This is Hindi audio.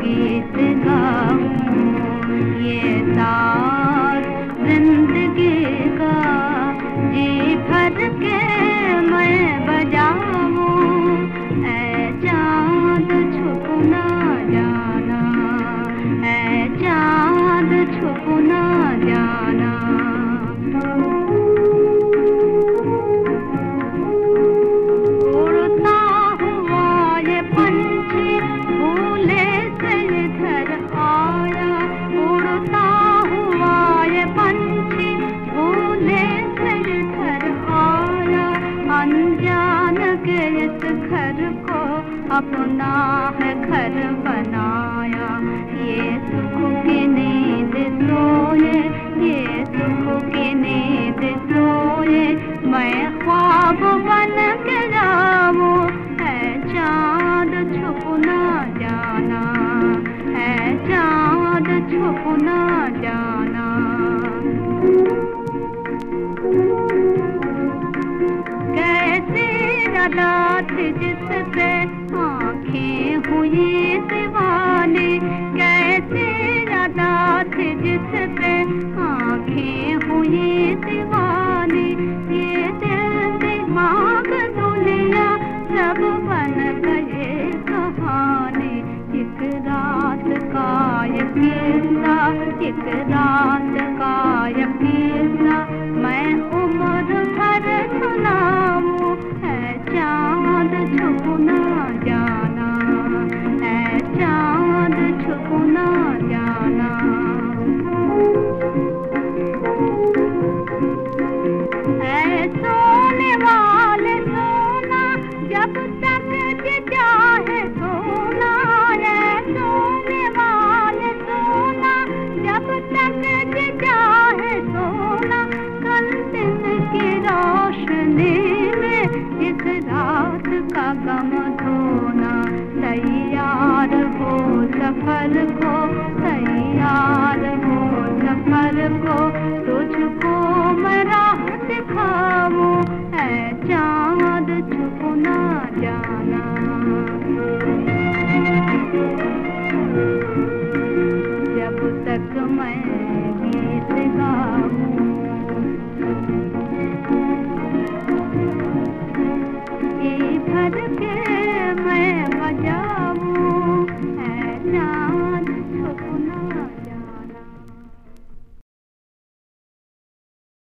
गीत गाऊं। ये तार ज़िंदगी का जी भर के मैं बजाऊं। ऐ चाँद छुप ना जाना, ऐ चाँद छुप ना जाना। अपना है घर बनाया। ये सुख की नींद सोए। रात जिससे आँखें हुई दीवानी Kapuna. गम धोना तैयार हो सफ़र को, तैयार हो सफ़र को, तुझको मैं राह है चाँद छुप ना जाना। जब तक मैं